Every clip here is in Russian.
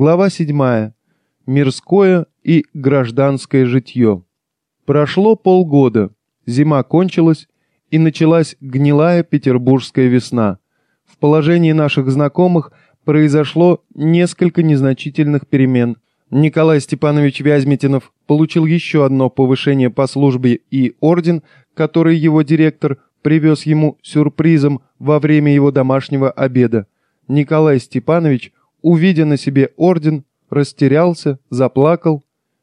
Глава 7. Мирское и гражданское житье. Прошло полгода, зима кончилась, и началась гнилая петербургская весна. В положении наших знакомых произошло несколько незначительных перемен. Николай Степанович Вязьмитинов получил еще одно повышение по службе и орден, который его директор привез ему сюрпризом во время его домашнего обеда. Николай Степанович увидя на себе орден, растерялся, заплакал.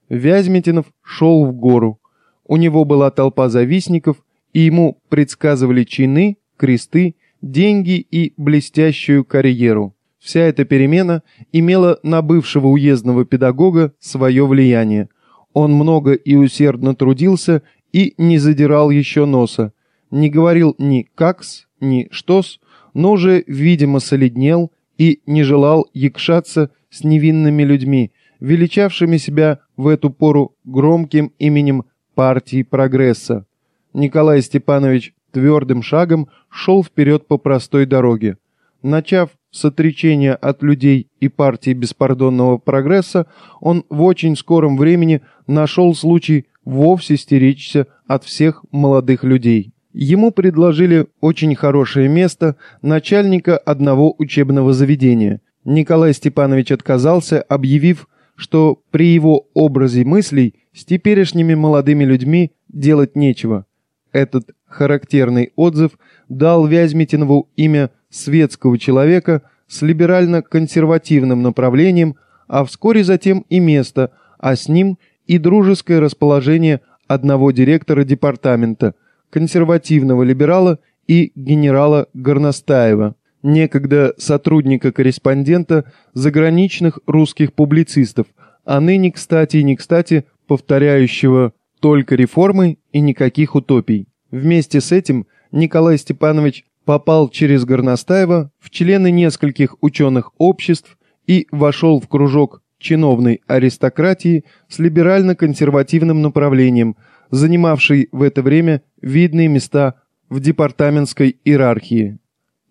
Вязьмитинов шел в гору. У него была толпа завистников, и ему предсказывали чины, кресты, деньги и блестящую карьеру. Вся эта перемена имела на бывшего уездного педагога свое влияние. Он много и усердно трудился и не задирал еще носа. Не говорил ни «какс», ни «штос», но уже, видимо, солиднел и не желал якшаться с невинными людьми, величавшими себя в эту пору громким именем партии прогресса. Николай Степанович твердым шагом шел вперед по простой дороге. Начав с отречения от людей и партии беспардонного прогресса, он в очень скором времени нашел случай вовсе стеречься от всех молодых людей. Ему предложили очень хорошее место начальника одного учебного заведения. Николай Степанович отказался, объявив, что при его образе мыслей с теперешними молодыми людьми делать нечего. Этот характерный отзыв дал Вязьмитинову имя светского человека с либерально-консервативным направлением, а вскоре затем и место, а с ним и дружеское расположение одного директора департамента – консервативного либерала и генерала Горностаева, некогда сотрудника-корреспондента заграничных русских публицистов, а ныне, кстати и не кстати, повторяющего только реформы и никаких утопий. Вместе с этим Николай Степанович попал через Горностаева в члены нескольких ученых обществ и вошел в кружок чиновной аристократии с либерально-консервативным направлением – занимавший в это время видные места в департаментской иерархии.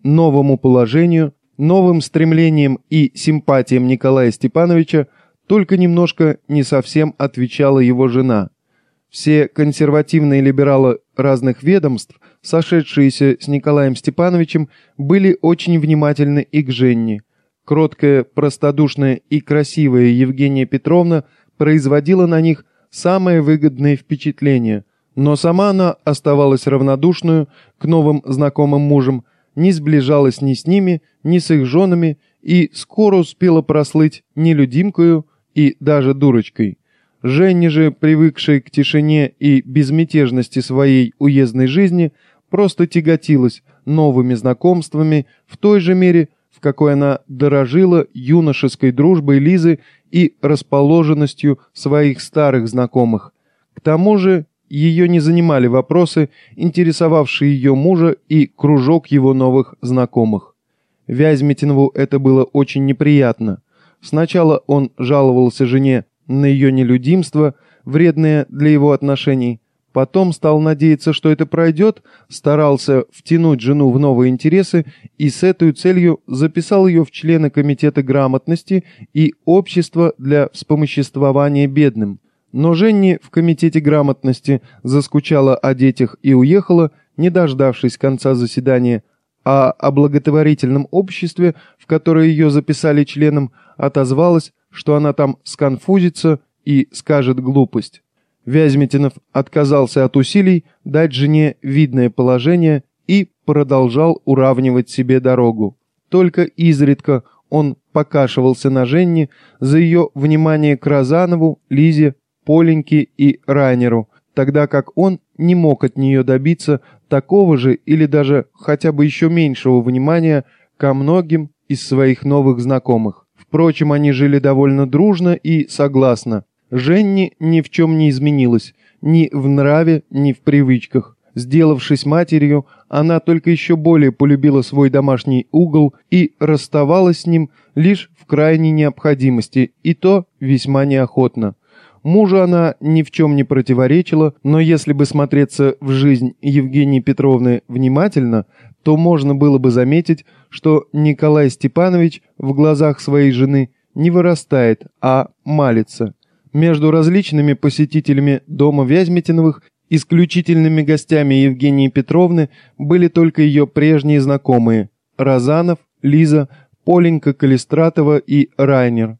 Новому положению, новым стремлениям и симпатиям Николая Степановича только немножко не совсем отвечала его жена. Все консервативные либералы разных ведомств, сошедшиеся с Николаем Степановичем, были очень внимательны и к Женне. Кроткая, простодушная и красивая Евгения Петровна производила на них самое выгодное впечатление, но сама она оставалась равнодушную к новым знакомым мужам, не сближалась ни с ними, ни с их женами и скоро успела прослыть нелюдимкою и даже дурочкой. Женя же, привыкшая к тишине и безмятежности своей уездной жизни, просто тяготилась новыми знакомствами в той же мере, в какой она дорожила юношеской дружбой Лизы и расположенностью своих старых знакомых. К тому же ее не занимали вопросы, интересовавшие ее мужа и кружок его новых знакомых. Вязьмитинову это было очень неприятно. Сначала он жаловался жене на ее нелюдимство, вредное для его отношений, Потом стал надеяться, что это пройдет, старался втянуть жену в новые интересы и с этой целью записал ее в члены Комитета грамотности и Общества для вспомоществования бедным. Но Женни в Комитете грамотности заскучала о детях и уехала, не дождавшись конца заседания, а о благотворительном обществе, в которое ее записали членом, отозвалась, что она там сконфузится и скажет глупость. Вязьмитинов отказался от усилий дать жене видное положение и продолжал уравнивать себе дорогу. Только изредка он покашивался на Женне за ее внимание к Розанову, Лизе, Поленьке и Райнеру, тогда как он не мог от нее добиться такого же или даже хотя бы еще меньшего внимания ко многим из своих новых знакомых. Впрочем, они жили довольно дружно и согласно. Женни ни в чем не изменилась, ни в нраве, ни в привычках. Сделавшись матерью, она только еще более полюбила свой домашний угол и расставалась с ним лишь в крайней необходимости, и то весьма неохотно. Мужу она ни в чем не противоречила, но если бы смотреться в жизнь Евгении Петровны внимательно, то можно было бы заметить, что Николай Степанович в глазах своей жены не вырастает, а малится. Между различными посетителями дома Вязьмитиновых исключительными гостями Евгении Петровны были только ее прежние знакомые – Розанов, Лиза, Поленька Калистратова и Райнер.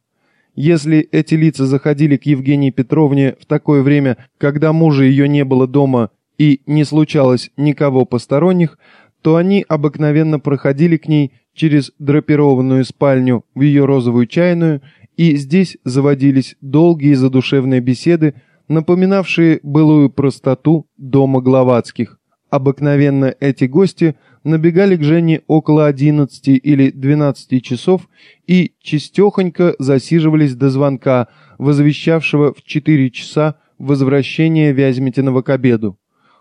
Если эти лица заходили к Евгении Петровне в такое время, когда мужа ее не было дома и не случалось никого посторонних, то они обыкновенно проходили к ней через драпированную спальню в ее розовую чайную и здесь заводились долгие задушевные беседы, напоминавшие былую простоту дома Гловацких. Обыкновенно эти гости набегали к Жене около 11 или 12 часов и чистехонько засиживались до звонка, возвещавшего в 4 часа возвращение Вязьмитиного к обеду.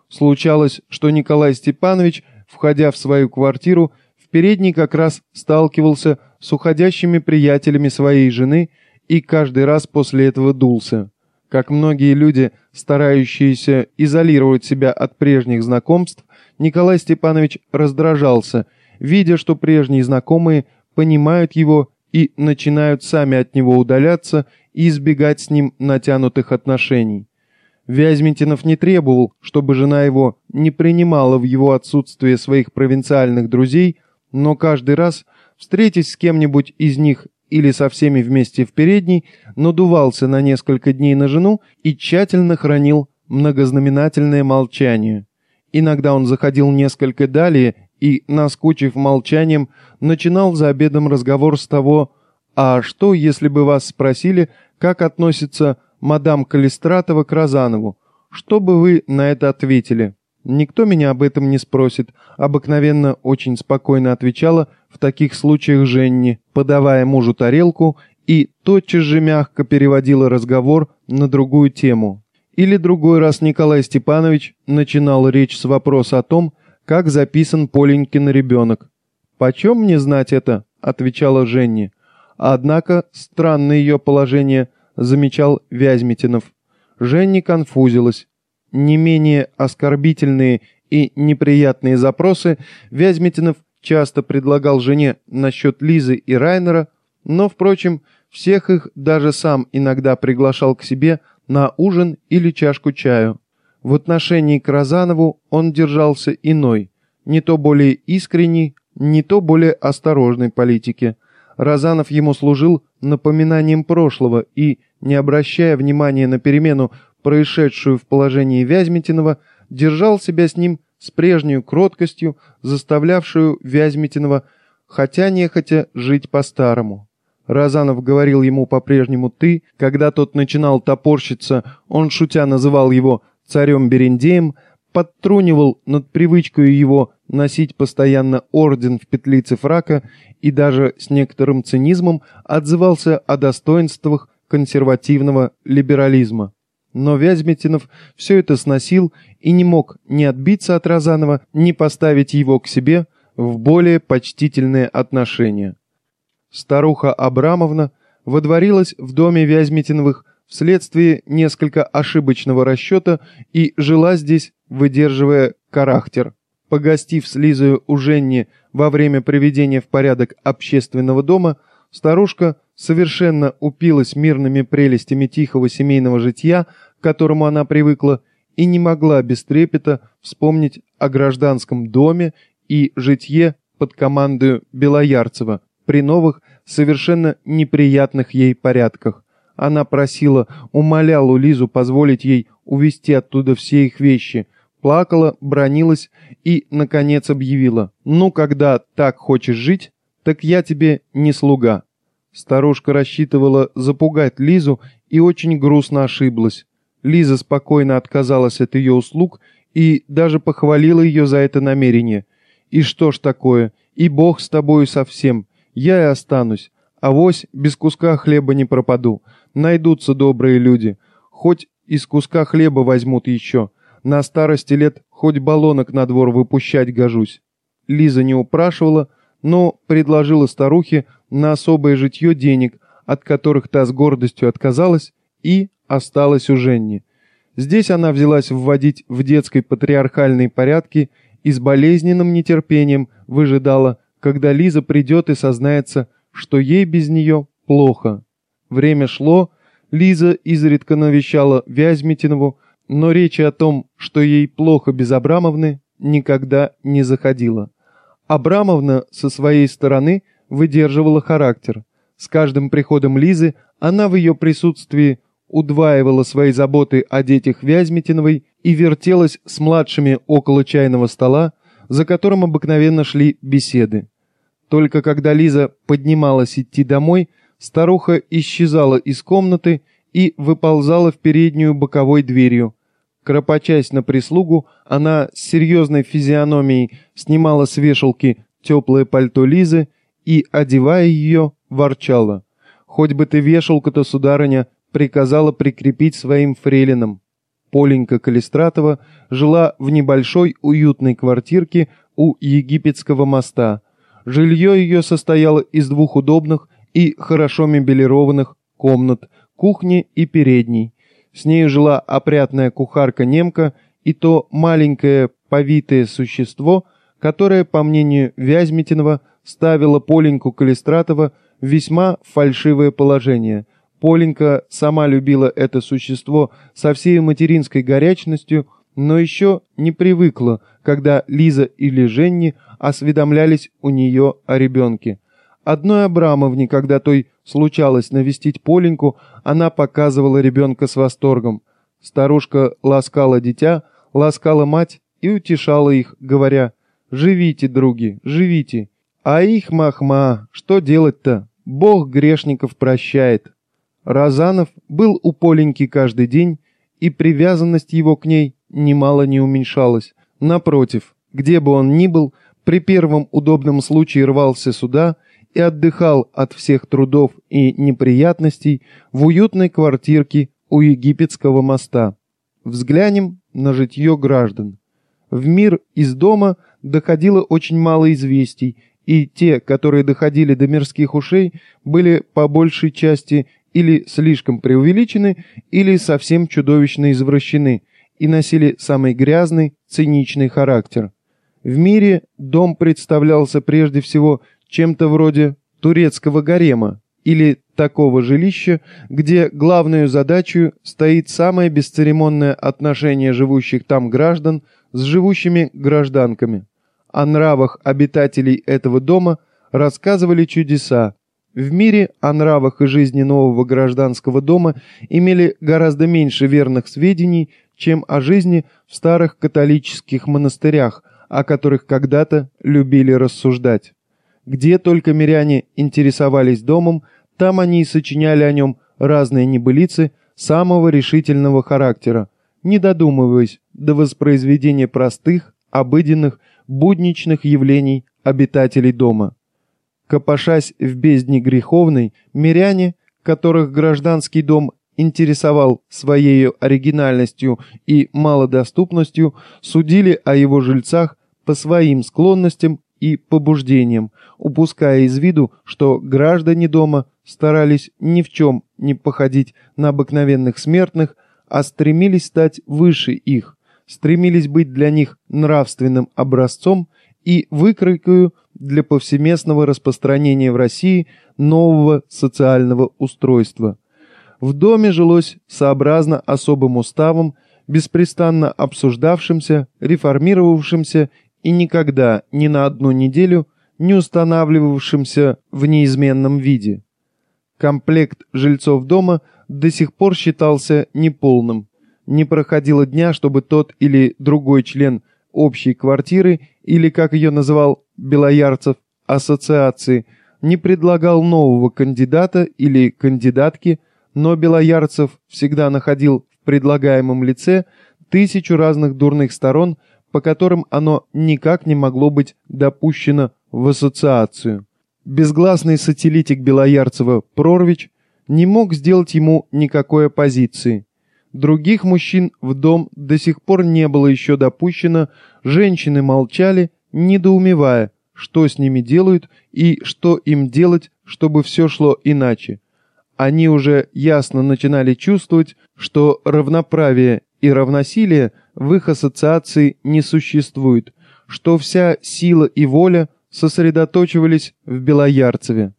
Случалось, что Николай Степанович, входя в свою квартиру, в передней как раз сталкивался с уходящими приятелями своей жены и каждый раз после этого дулся. Как многие люди, старающиеся изолировать себя от прежних знакомств, Николай Степанович раздражался, видя, что прежние знакомые понимают его и начинают сами от него удаляться и избегать с ним натянутых отношений. Вязьминтинов не требовал, чтобы жена его не принимала в его отсутствие своих провинциальных друзей, но каждый раз встретясь с кем-нибудь из них или со всеми вместе в передней, надувался на несколько дней на жену и тщательно хранил многознаменательное молчание. Иногда он заходил несколько далее и, наскучив молчанием, начинал за обедом разговор с того «А что, если бы вас спросили, как относится мадам Калистратова к Розанову? Что бы вы на это ответили?» «Никто меня об этом не спросит», — обыкновенно очень спокойно отвечала в таких случаях Женни, подавая мужу тарелку и тотчас же мягко переводила разговор на другую тему. Или другой раз Николай Степанович начинал речь с вопроса о том, как записан Поленькин ребенок. «Почем мне знать это?» — отвечала Женни. Однако странное ее положение замечал Вязьмитинов. Женни конфузилась не менее оскорбительные и неприятные запросы Вязьмитинов часто предлагал жене насчет Лизы и Райнера, но, впрочем, всех их даже сам иногда приглашал к себе на ужин или чашку чаю. В отношении к Розанову он держался иной, не то более искренней, не то более осторожной политики. Розанов ему служил напоминанием прошлого и, не обращая внимания на перемену происшедшую в положении Вязьмитинова, держал себя с ним с прежней кроткостью, заставлявшую Вязьмитинова, хотя нехотя, жить по-старому. Разанов говорил ему по-прежнему «ты», когда тот начинал топорщиться, он шутя называл его царем Берендеем, подтрунивал над привычкой его носить постоянно орден в петлице фрака и даже с некоторым цинизмом отзывался о достоинствах консервативного либерализма. Но Вязьмитинов все это сносил и не мог ни отбиться от Розанова, ни поставить его к себе в более почтительные отношения. Старуха Абрамовна водворилась в доме Вязьмитиновых вследствие несколько ошибочного расчета и жила здесь, выдерживая характер. Погостив с Лизою у Женни во время приведения в порядок общественного дома, старушка совершенно упилась мирными прелестями тихого семейного житья, к которому она привыкла, и не могла без трепета вспомнить о гражданском доме и житье под командою Белоярцева при новых, совершенно неприятных ей порядках. Она просила, умоляла Лизу позволить ей увезти оттуда все их вещи, плакала, бронилась и, наконец, объявила, «Ну, когда так хочешь жить, так я тебе не слуга». Старушка рассчитывала запугать Лизу и очень грустно ошиблась. Лиза спокойно отказалась от ее услуг и даже похвалила ее за это намерение. «И что ж такое? И Бог с тобою совсем. Я и останусь. Авось без куска хлеба не пропаду. Найдутся добрые люди. Хоть из куска хлеба возьмут еще. На старости лет хоть баллонок на двор выпущать гожусь». Лиза не упрашивала, но предложила старухе на особое житье денег, от которых та с гордостью отказалась и осталась у Женни. Здесь она взялась вводить в детской патриархальные порядки и с болезненным нетерпением выжидала, когда Лиза придет и сознается, что ей без нее плохо. Время шло, Лиза изредка навещала Вязьмитинову, но речи о том, что ей плохо без Абрамовны, никогда не заходила. Абрамовна со своей стороны выдерживала характер. С каждым приходом Лизы она в ее присутствии удваивала свои заботы о детях Вязьмитиновой и вертелась с младшими около чайного стола, за которым обыкновенно шли беседы. Только когда Лиза поднималась идти домой, старуха исчезала из комнаты и выползала в переднюю боковой дверью. Кропочась на прислугу, она с серьезной физиономией снимала с вешалки теплое пальто Лизы и, одевая ее, ворчала. «Хоть бы ты вешалку-то, сударыня, приказала прикрепить своим фрейлинам». Поленька Калистратова жила в небольшой уютной квартирке у Египетского моста. Жилье ее состояло из двух удобных и хорошо мебелированных комнат, кухни и передней. С нею жила опрятная кухарка-немка и то маленькое повитое существо, которое, по мнению Вязьмитинова, ставило Поленьку Калистратова в весьма фальшивое положение. Поленька сама любила это существо со всей материнской горячностью, но еще не привыкла, когда Лиза или Женни осведомлялись у нее о ребенке. Одной Абрамовне, когда той случалось навестить Поленьку, она показывала ребенка с восторгом. Старушка ласкала дитя, ласкала мать и утешала их, говоря «Живите, други, живите». А их махма, что делать-то? Бог грешников прощает. Разанов был у Поленьки каждый день, и привязанность его к ней немало не уменьшалась. Напротив, где бы он ни был, при первом удобном случае рвался сюда и отдыхал от всех трудов и неприятностей в уютной квартирке у египетского моста. Взглянем на житье граждан. В мир из дома доходило очень мало известий, и те, которые доходили до мирских ушей, были по большей части или слишком преувеличены, или совсем чудовищно извращены и носили самый грязный, циничный характер. В мире дом представлялся прежде всего чем-то вроде турецкого гарема или такого жилища, где главную задачу стоит самое бесцеремонное отношение живущих там граждан с живущими гражданками. О нравах обитателей этого дома рассказывали чудеса. В мире о нравах и жизни нового гражданского дома имели гораздо меньше верных сведений, чем о жизни в старых католических монастырях, о которых когда-то любили рассуждать. Где только миряне интересовались домом, там они и сочиняли о нем разные небылицы самого решительного характера, не додумываясь до воспроизведения простых, обыденных, будничных явлений обитателей дома. Копошась в бездне греховной, миряне, которых гражданский дом интересовал своей оригинальностью и малодоступностью, судили о его жильцах по своим склонностям и побуждениям, упуская из виду, что граждане дома старались ни в чем не походить на обыкновенных смертных, а стремились стать выше их, стремились быть для них нравственным образцом и выкройкою для повсеместного распространения в России нового социального устройства. В доме жилось сообразно особым уставом, беспрестанно обсуждавшимся, реформировавшимся и никогда ни на одну неделю не устанавливавшимся в неизменном виде. Комплект жильцов дома до сих пор считался неполным. Не проходило дня, чтобы тот или другой член общей квартиры, или, как ее называл Белоярцев, ассоциации, не предлагал нового кандидата или кандидатки, но Белоярцев всегда находил в предлагаемом лице тысячу разных дурных сторон – по которым оно никак не могло быть допущено в ассоциацию. Безгласный сателлитик Белоярцева Прорвич не мог сделать ему никакой оппозиции. Других мужчин в дом до сих пор не было еще допущено, женщины молчали, недоумевая, что с ними делают и что им делать, чтобы все шло иначе. Они уже ясно начинали чувствовать, что равноправие и равносилие в их ассоциации не существует, что вся сила и воля сосредоточивались в Белоярцеве.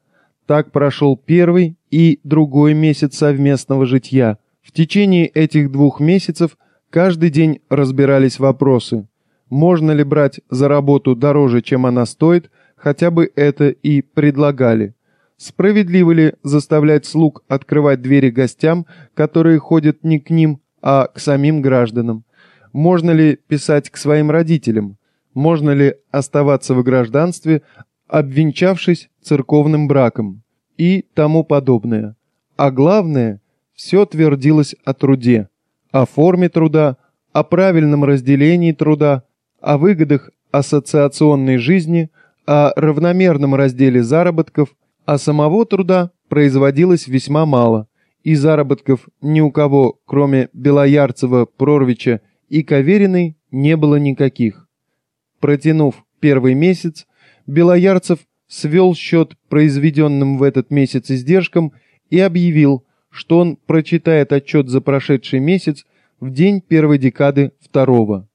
Так прошел первый и другой месяц совместного житья. В течение этих двух месяцев каждый день разбирались вопросы. Можно ли брать за работу дороже, чем она стоит, хотя бы это и предлагали. Справедливо ли заставлять слуг открывать двери гостям, которые ходят не к ним, а к самим гражданам? Можно ли писать к своим родителям? Можно ли оставаться в гражданстве, обвенчавшись церковным браком? И тому подобное. А главное, все твердилось о труде, о форме труда, о правильном разделении труда, о выгодах ассоциационной жизни, о равномерном разделе заработков, а самого труда производилось весьма мало, и заработков ни у кого, кроме Белоярцева, Прорвича и Кавериной, не было никаких. Протянув первый месяц, Белоярцев свел счет произведенным в этот месяц издержкам и объявил, что он прочитает отчет за прошедший месяц в день первой декады второго.